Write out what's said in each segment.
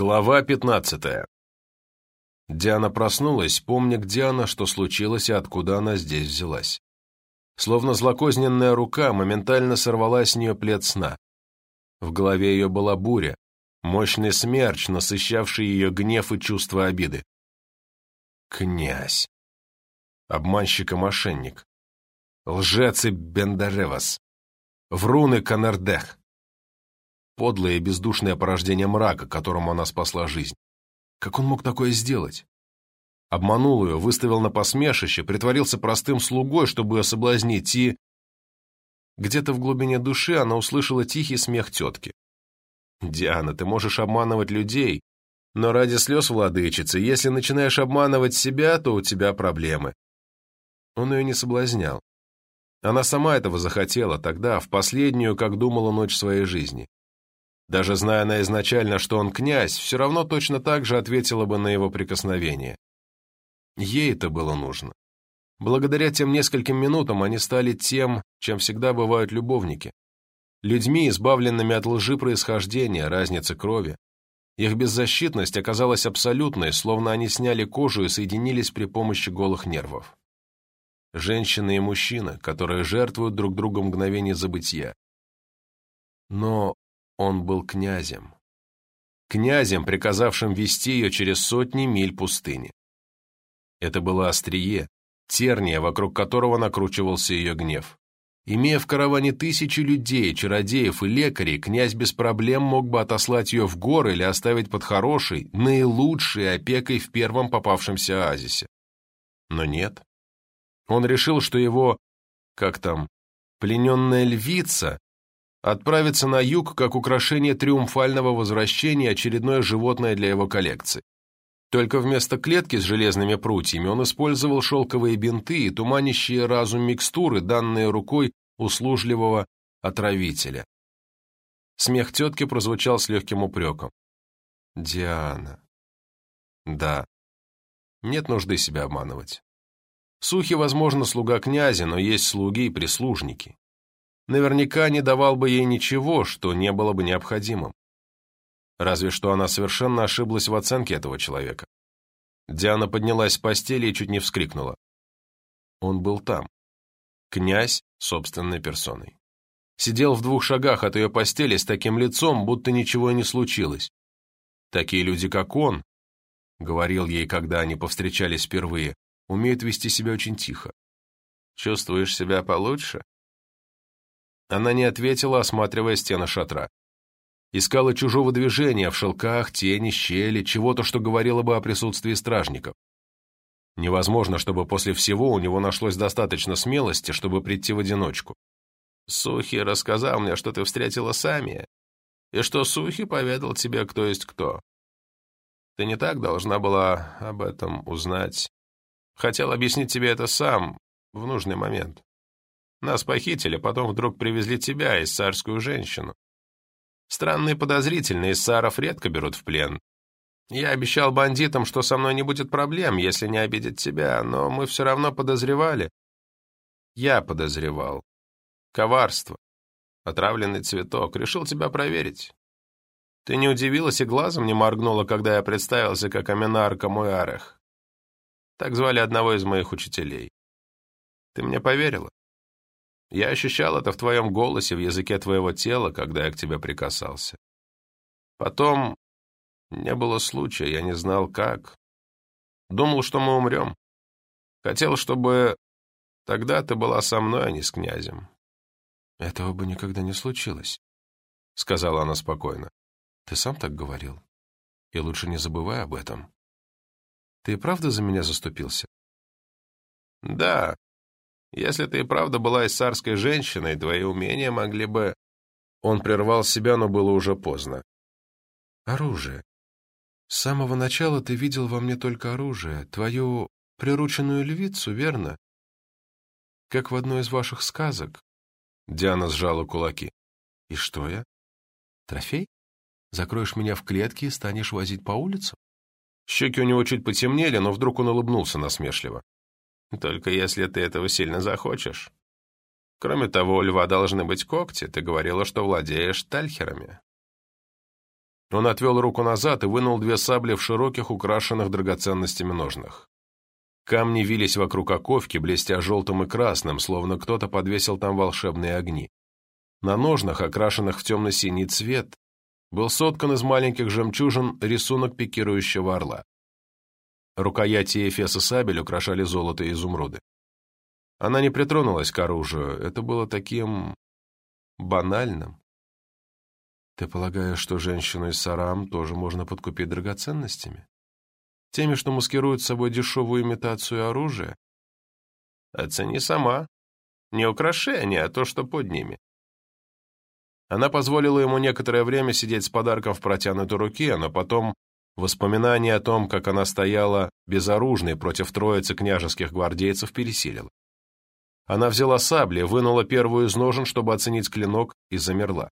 Глава пятнадцатая. Диана проснулась, помня, где она, что случилось и откуда она здесь взялась. Словно злокозненная рука моментально сорвала с нее плед сна. В голове ее была буря, мощный смерч, насыщавший ее гнев и чувство обиды. Князь. Обманщик и мошенник. Лжец и Бендаревас. Врун и Канардех подлое и бездушное порождение мрака, которому она спасла жизнь. Как он мог такое сделать? Обманул ее, выставил на посмешище, притворился простым слугой, чтобы ее соблазнить, и... Где-то в глубине души она услышала тихий смех тетки. «Диана, ты можешь обманывать людей, но ради слез владычицы, если начинаешь обманывать себя, то у тебя проблемы». Он ее не соблазнял. Она сама этого захотела тогда, в последнюю, как думала, ночь своей жизни. Даже зная она изначально, что он князь, все равно точно так же ответила бы на его прикосновение. Ей это было нужно. Благодаря тем нескольким минутам они стали тем, чем всегда бывают любовники. Людьми, избавленными от лжи происхождения, разницы крови. Их беззащитность оказалась абсолютной, словно они сняли кожу и соединились при помощи голых нервов. Женщина и мужчина, которые жертвуют друг другу мгновение забытия. Но он был князем. Князем, приказавшим вести ее через сотни миль пустыни. Это было острие, терния, вокруг которого накручивался ее гнев. Имея в караване тысячи людей, чародеев и лекарей, князь без проблем мог бы отослать ее в горы или оставить под хорошей, наилучшей опекой в первом попавшемся оазисе. Но нет. Он решил, что его, как там, плененная львица отправиться на юг как украшение триумфального возвращения очередное животное для его коллекции. Только вместо клетки с железными прутьями он использовал шелковые бинты и туманящие разум микстуры, данные рукой услужливого отравителя. Смех тетки прозвучал с легким упреком. «Диана». «Да. Нет нужды себя обманывать. Сухи, возможно, слуга князя, но есть слуги и прислужники наверняка не давал бы ей ничего, что не было бы необходимым. Разве что она совершенно ошиблась в оценке этого человека. Диана поднялась с постели и чуть не вскрикнула. Он был там. Князь собственной персоной. Сидел в двух шагах от ее постели с таким лицом, будто ничего и не случилось. Такие люди, как он, говорил ей, когда они повстречались впервые, умеют вести себя очень тихо. «Чувствуешь себя получше?» Она не ответила, осматривая стены шатра. Искала чужого движения в шелках, тени, щели, чего-то, что говорило бы о присутствии стражников. Невозможно, чтобы после всего у него нашлось достаточно смелости, чтобы прийти в одиночку. Сухи рассказал мне, что ты встретила Самия, и что Сухи поведал тебе, кто есть кто. Ты не так должна была об этом узнать. Хотел объяснить тебе это сам, в нужный момент. Нас похитили, потом вдруг привезли тебя, иссарскую женщину. Странные подозрительные иссаров редко берут в плен. Я обещал бандитам, что со мной не будет проблем, если не обидят тебя, но мы все равно подозревали. Я подозревал. Коварство. Отравленный цветок. Решил тебя проверить. Ты не удивилась и глазом не моргнула, когда я представился как Аминар Камуарех. Так звали одного из моих учителей. Ты мне поверила? Я ощущал это в твоем голосе, в языке твоего тела, когда я к тебе прикасался. Потом не было случая, я не знал, как. Думал, что мы умрем. Хотел, чтобы тогда ты была со мной, а не с князем. Этого бы никогда не случилось, — сказала она спокойно. Ты сам так говорил. И лучше не забывай об этом. Ты правда за меня заступился? Да, если ты и правда была иссарской женщиной, твои умения могли бы...» Он прервал себя, но было уже поздно. «Оружие. С самого начала ты видел во мне только оружие, твою прирученную львицу, верно? Как в одной из ваших сказок». Диана сжала кулаки. «И что я? Трофей? Закроешь меня в клетке и станешь возить по улицам?» Щеки у него чуть потемнели, но вдруг он улыбнулся насмешливо. Только если ты этого сильно захочешь. Кроме того, у льва должны быть когти. Ты говорила, что владеешь тальхерами. Он отвел руку назад и вынул две сабли в широких, украшенных драгоценностями ножнах. Камни вились вокруг оковки, блестя желтым и красным, словно кто-то подвесил там волшебные огни. На ножнах, окрашенных в темно-синий цвет, был соткан из маленьких жемчужин рисунок пикирующего орла. Рукояти и эфес и сабель украшали золото и изумруды. Она не притронулась к оружию, это было таким... банальным. Ты полагаешь, что женщину из Сарам тоже можно подкупить драгоценностями? Теми, что маскируют собой дешевую имитацию оружия? Оцени сама. Не украшение, а то, что под ними. Она позволила ему некоторое время сидеть с подарком в протянутой руке, но потом воспоминание о том, как она стояла безоружной против троицы княжеских гвардейцев, пересилило. Она взяла сабли, вынула первую из ножен, чтобы оценить клинок, и замерла.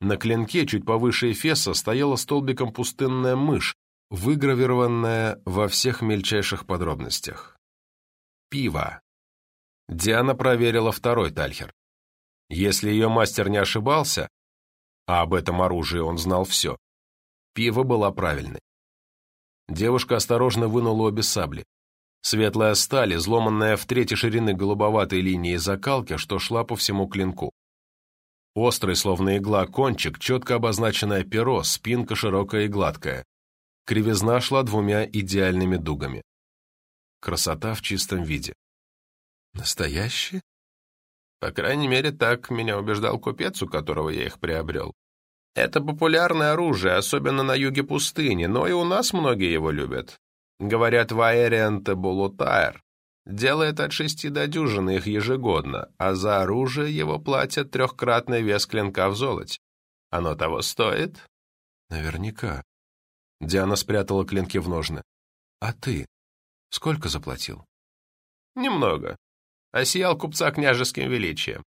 На клинке, чуть повыше Эфеса, стояла столбиком пустынная мышь, выгравированная во всех мельчайших подробностях. Пиво. Диана проверила второй тальхер. Если ее мастер не ошибался, а об этом оружии он знал все, пиво была правильной. Девушка осторожно вынула обе сабли. Светлая сталь, изломанная в трети ширины голубоватой линии закалки, что шла по всему клинку. Острый, словно игла, кончик, четко обозначенное перо, спинка широкая и гладкая. Кривизна шла двумя идеальными дугами. Красота в чистом виде. Настоящие? По крайней мере, так меня убеждал купец, у которого я их приобрел. Это популярное оружие, особенно на юге пустыни, но и у нас многие его любят. Говорят, Ваэрианте Булутайр делает от шести до дюжины их ежегодно, а за оружие его платят трехкратный вес клинка в золоте. Оно того стоит? Наверняка. Диана спрятала клинки в ножны. А ты? Сколько заплатил? Немного осиял купца княжеским величием.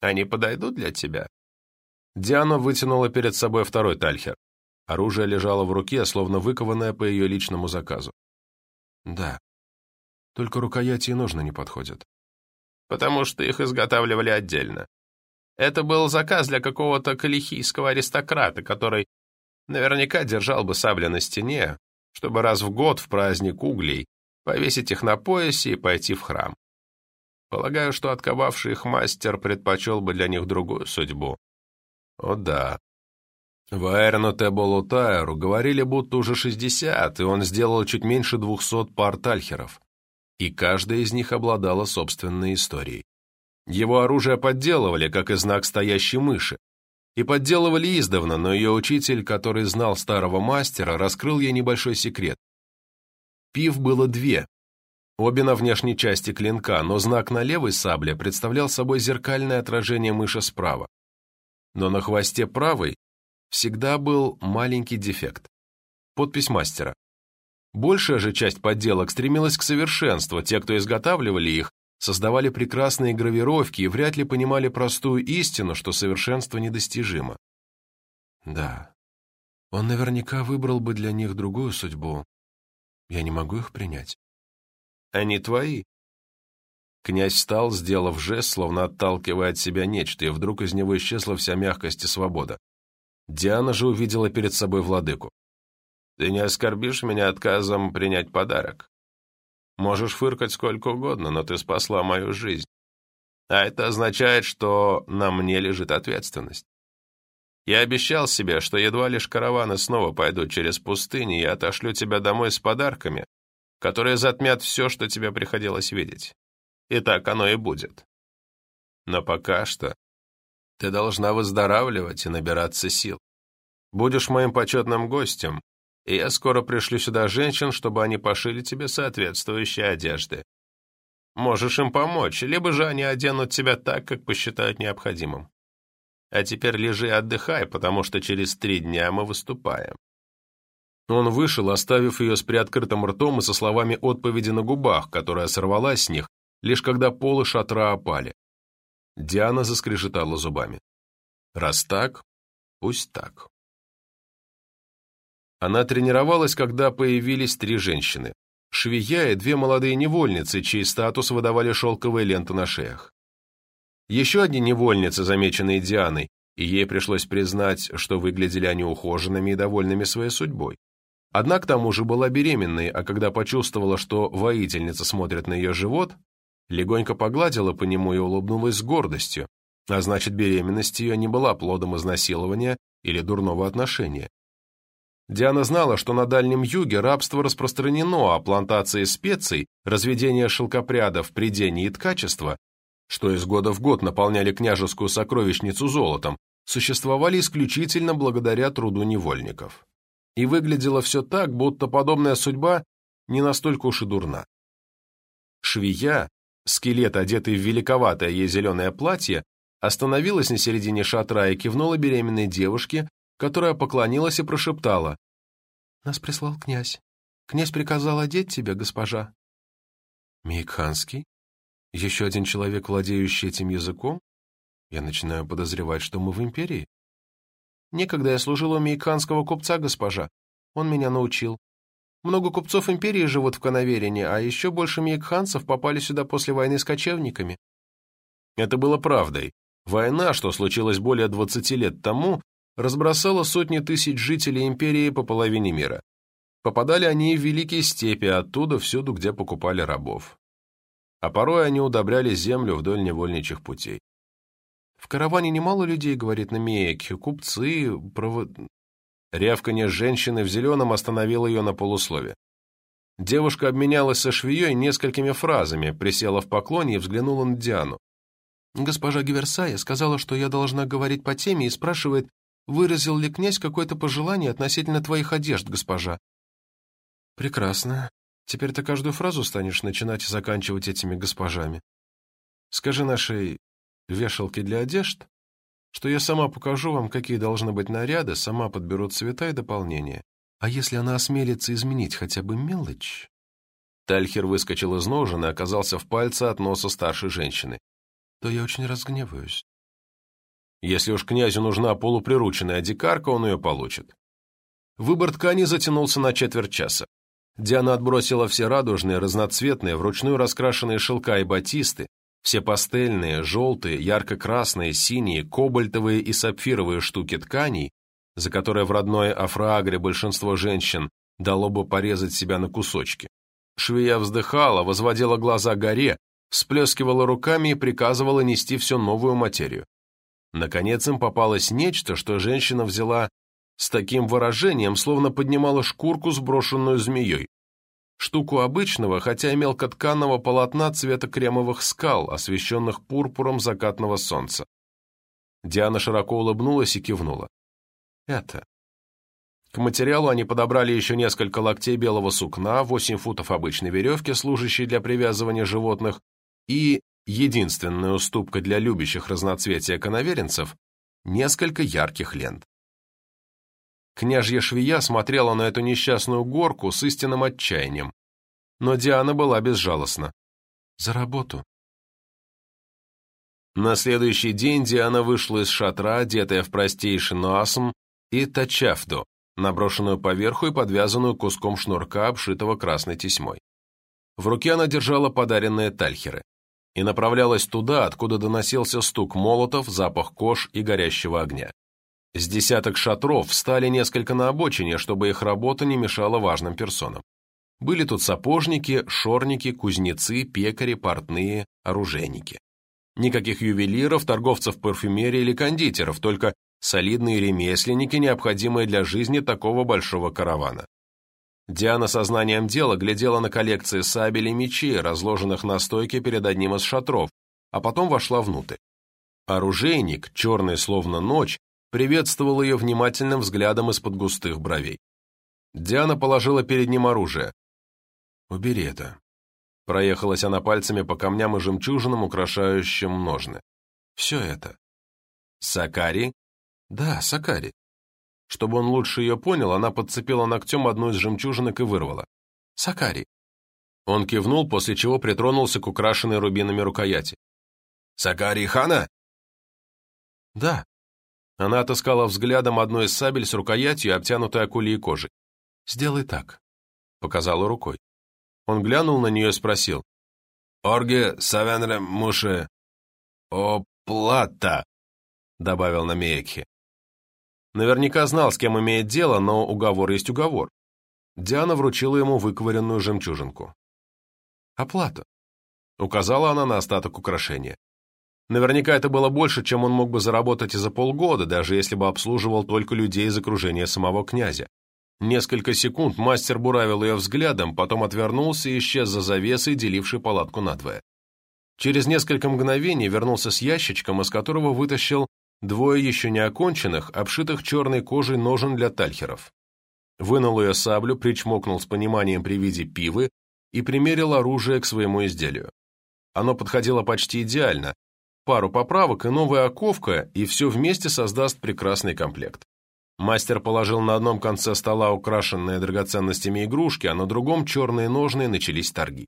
Они подойдут для тебя?» Диана вытянула перед собой второй тальхер. Оружие лежало в руке, словно выкованное по ее личному заказу. «Да. Только рукояти и ножны не подходят». «Потому что их изготавливали отдельно. Это был заказ для какого-то калихийского аристократа, который наверняка держал бы сабли на стене, чтобы раз в год в праздник углей повесить их на поясе и пойти в храм. Полагаю, что отковавший их мастер предпочел бы для них другую судьбу. О да. Ваэрну Теболу Тайру говорили, будто уже 60, и он сделал чуть меньше 200 пар тальхеров. И каждая из них обладала собственной историей. Его оружие подделывали, как и знак стоящей мыши. И подделывали издавна, но ее учитель, который знал старого мастера, раскрыл ей небольшой секрет. Пив было две, Обе на внешней части клинка, но знак на левой сабле представлял собой зеркальное отражение мыши справа. Но на хвосте правой всегда был маленький дефект. Подпись мастера. Большая же часть подделок стремилась к совершенству, те, кто изготавливали их, создавали прекрасные гравировки и вряд ли понимали простую истину, что совершенство недостижимо. Да, он наверняка выбрал бы для них другую судьбу. Я не могу их принять. Они твои». Князь встал, сделав жест, словно отталкивая от себя нечто, и вдруг из него исчезла вся мягкость и свобода. Диана же увидела перед собой владыку. «Ты не оскорбишь меня отказом принять подарок? Можешь фыркать сколько угодно, но ты спасла мою жизнь. А это означает, что на мне лежит ответственность. Я обещал себе, что едва лишь караваны снова пойдут через пустыни, и отошлю тебя домой с подарками, которые затмят все, что тебе приходилось видеть. И так оно и будет. Но пока что ты должна выздоравливать и набираться сил. Будешь моим почетным гостем, и я скоро пришлю сюда женщин, чтобы они пошили тебе соответствующие одежды. Можешь им помочь, либо же они оденут тебя так, как посчитают необходимым. А теперь лежи и отдыхай, потому что через три дня мы выступаем. Он вышел, оставив ее с приоткрытым ртом и со словами отповеди на губах, которая сорвалась с них, лишь когда полы шатра опали. Диана заскрежетала зубами. «Раз так, пусть так». Она тренировалась, когда появились три женщины. Швея и две молодые невольницы, чей статус выдавали шелковые ленты на шеях. Еще одни невольницы, замеченные Дианой, и ей пришлось признать, что выглядели они ухоженными и довольными своей судьбой. Одна к тому же была беременной, а когда почувствовала, что воительница смотрит на ее живот, легонько погладила по нему и улыбнулась с гордостью, а значит, беременность ее не была плодом изнасилования или дурного отношения. Диана знала, что на Дальнем Юге рабство распространено, а плантации специй, разведение шелкопрядов, придения и ткачества, что из года в год наполняли княжескую сокровищницу золотом, существовали исключительно благодаря труду невольников. И выглядело все так, будто подобная судьба не настолько уж и дурна. Швея, скелет, одетый в великоватое ей зеленое платье, остановилась на середине шатра и кивнула беременной девушке, которая поклонилась и прошептала. «Нас прислал князь. Князь приказал одеть тебя, госпожа». «Мейкханский? Еще один человек, владеющий этим языком? Я начинаю подозревать, что мы в империи». «Некогда я служила у мейкханского купца, госпожа. Он меня научил. Много купцов империи живут в Канаверине, а еще больше мейкханцев попали сюда после войны с кочевниками». Это было правдой. Война, что случилась более 20 лет тому, разбросала сотни тысяч жителей империи по половине мира. Попадали они в великие степи, оттуда всюду, где покупали рабов. А порой они удобряли землю вдоль невольничьих путей. В караване немало людей, говорит Намиекхи, купцы, провод... Рявканье женщины в зеленом остановило ее на полуслове. Девушка обменялась со швеей несколькими фразами, присела в поклоне и взглянула на Диану. Госпожа Гиверсая сказала, что я должна говорить по теме и спрашивает, выразил ли князь какое-то пожелание относительно твоих одежд, госпожа. Прекрасно. Теперь ты каждую фразу станешь начинать и заканчивать этими госпожами. Скажи нашей вешалке для одежд, что я сама покажу вам, какие должны быть наряды, сама подберу цвета и дополнения. А если она осмелится изменить хотя бы мелочь... Тальхер выскочил из ножен и оказался в пальце от носа старшей женщины то я очень разгневаюсь. Если уж князю нужна полуприрученная дикарка, он ее получит. Выбор ткани затянулся на четверть часа. Диана отбросила все радужные, разноцветные, вручную раскрашенные шелка и батисты, все пастельные, желтые, ярко-красные, синие, кобальтовые и сапфировые штуки тканей, за которые в родной Афраагре большинство женщин дало бы порезать себя на кусочки. Швея вздыхала, возводила глаза горе, всплескивала руками и приказывала нести все новую материю. Наконец им попалось нечто, что женщина взяла с таким выражением, словно поднимала шкурку, сброшенную змеей. Штуку обычного, хотя и мелкотканного полотна цвета кремовых скал, освещенных пурпуром закатного солнца. Диана широко улыбнулась и кивнула. Это. К материалу они подобрали еще несколько локтей белого сукна, 8 футов обычной веревки, служащей для привязывания животных, и, единственная уступка для любящих разноцветия коноверенцев, несколько ярких лент. Княжья швея смотрела на эту несчастную горку с истинным отчаянием, но Диана была безжалостна. «За работу». На следующий день Диана вышла из шатра, одетая в простейший нуасм и тачафду, наброшенную поверху и подвязанную куском шнурка, обшитого красной тесьмой. В руке она держала подаренные тальхеры и направлялась туда, откуда доносился стук молотов, запах кож и горящего огня. С десяток шатров встали несколько на обочине, чтобы их работа не мешала важным персонам. Были тут сапожники, шорники, кузнецы, пекари, портные, оружейники. Никаких ювелиров, торговцев парфюмерии или кондитеров, только солидные ремесленники, необходимые для жизни такого большого каравана. Диана сознанием дела глядела на коллекции сабель и мечей, разложенных на стойке перед одним из шатров, а потом вошла внутрь. Оружейник, черный словно ночь, приветствовал ее внимательным взглядом из-под густых бровей. Диана положила перед ним оружие. «Убери это». Проехалась она пальцами по камням и жемчужинам, украшающим ножны. «Все это». «Сакари?» «Да, Сакари. Чтобы он лучше ее понял, она подцепила ногтем одну из жемчужинок и вырвала. «Сакари». Он кивнул, после чего притронулся к украшенной рубинами рукояти. «Сакари Хана?» «Да». Она отыскала взглядом одну из сабель с рукоятью, обтянутой акулией кожей. «Сделай так», — показала рукой. Он глянул на нее и спросил. «Орге савенре муше... оплата?» добавил Намеекхи. Наверняка знал, с кем имеет дело, но уговор есть уговор. Диана вручила ему выковыренную жемчужинку. «Оплата», — указала она на остаток украшения. Наверняка это было больше, чем он мог бы заработать и за полгода, даже если бы обслуживал только людей из окружения самого князя. Несколько секунд мастер буравил ее взглядом, потом отвернулся и исчез за завесой, делившей палатку надвое. Через несколько мгновений вернулся с ящичком, из которого вытащил двое еще не оконченных, обшитых черной кожей ножен для тальхеров. Вынул ее саблю, причмокнул с пониманием при виде пивы и примерил оружие к своему изделию. Оно подходило почти идеально, пару поправок и новая оковка, и все вместе создаст прекрасный комплект. Мастер положил на одном конце стола украшенные драгоценностями игрушки, а на другом черные ножны начались торги.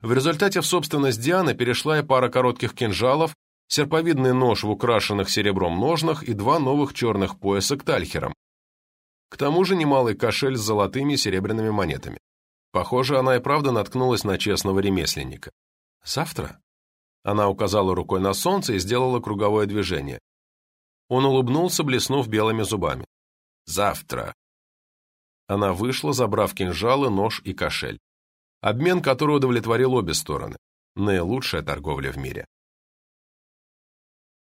В результате в собственность Дианы перешла и пара коротких кинжалов, серповидный нож в украшенных серебром ножнах и два новых черных пояса к тальхерам. К тому же немалый кошель с золотыми и серебряными монетами. Похоже, она и правда наткнулась на честного ремесленника. «Завтра?» Она указала рукой на солнце и сделала круговое движение. Он улыбнулся, блеснув белыми зубами. «Завтра». Она вышла, забрав кинжалы, нож и кошель. Обмен, который удовлетворил обе стороны. Наилучшая торговля в мире.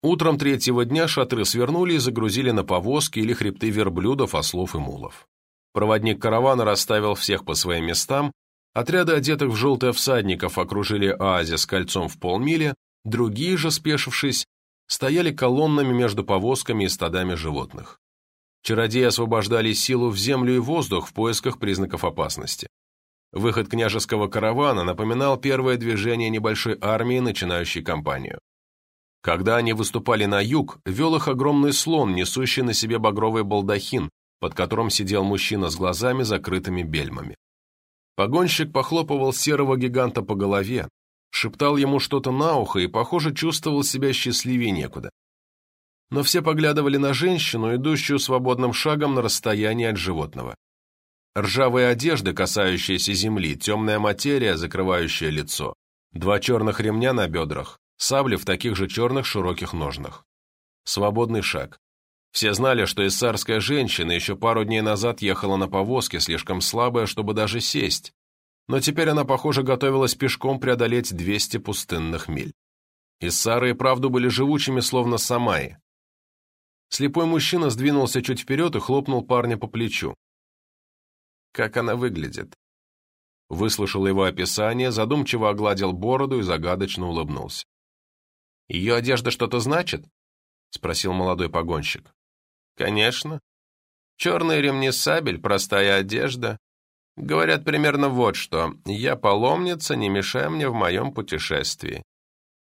Утром третьего дня шатры свернули и загрузили на повозки или хребты верблюдов, ослов и мулов. Проводник каравана расставил всех по своим местам, отряды одетых в желтое всадников окружили оазис кольцом в полмили, другие же, спешившись, стояли колоннами между повозками и стадами животных. Чародеи освобождали силу в землю и воздух в поисках признаков опасности. Выход княжеского каравана напоминал первое движение небольшой армии, начинающей кампанию. Когда они выступали на юг, вел их огромный слон, несущий на себе багровый балдахин, под которым сидел мужчина с глазами, закрытыми бельмами. Погонщик похлопывал серого гиганта по голове, шептал ему что-то на ухо и, похоже, чувствовал себя счастливее некуда. Но все поглядывали на женщину, идущую свободным шагом на расстоянии от животного. Ржавые одежды, касающиеся земли, темная материя, закрывающая лицо, два черных ремня на бедрах, сабли в таких же черных широких ножнах. Свободный шаг. Все знали, что иссарская женщина еще пару дней назад ехала на повозке, слишком слабая, чтобы даже сесть, но теперь она, похоже, готовилась пешком преодолеть 200 пустынных миль. Иссары и правду были живучими, словно самаи. Слепой мужчина сдвинулся чуть вперед и хлопнул парня по плечу. «Как она выглядит?» Выслушал его описание, задумчиво огладил бороду и загадочно улыбнулся. «Ее одежда что-то значит?» — спросил молодой погонщик. «Конечно. Черные ремни сабель, простая одежда. Говорят примерно вот что. Я паломница, не мешай мне в моем путешествии.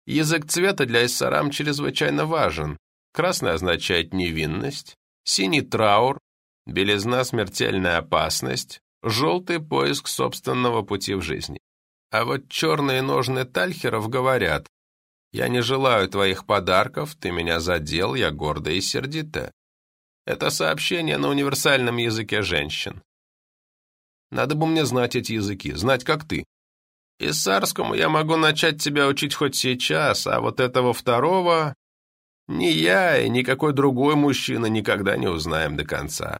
Язык цвета для иссарам чрезвычайно важен. Красный означает невинность, синий — траур, белизна — смертельная опасность, желтый — поиск собственного пути в жизни. А вот черные ножны тальхеров говорят, я не желаю твоих подарков, ты меня задел, я горда и сердита. Это сообщение на универсальном языке женщин. Надо бы мне знать эти языки, знать как ты. Иссарскому я могу начать тебя учить хоть сейчас, а вот этого второго ни я и никакой другой мужчина никогда не узнаем до конца.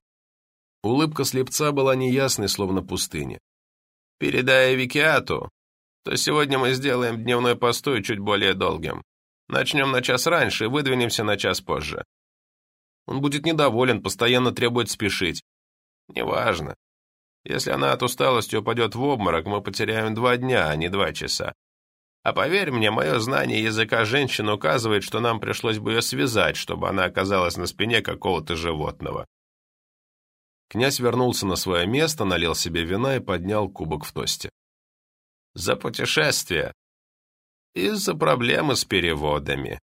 Улыбка слепца была неясной, словно пустыня. Передай Викиату, то сегодня мы сделаем дневной постой чуть более долгим. Начнем на час раньше и выдвинемся на час позже. Он будет недоволен, постоянно требует спешить. Неважно. Если она от усталости упадет в обморок, мы потеряем два дня, а не два часа. А поверь мне, мое знание языка женщин указывает, что нам пришлось бы ее связать, чтобы она оказалась на спине какого-то животного. Князь вернулся на свое место, налил себе вина и поднял кубок в тосте за путешествие. Из-за проблемы с переводами.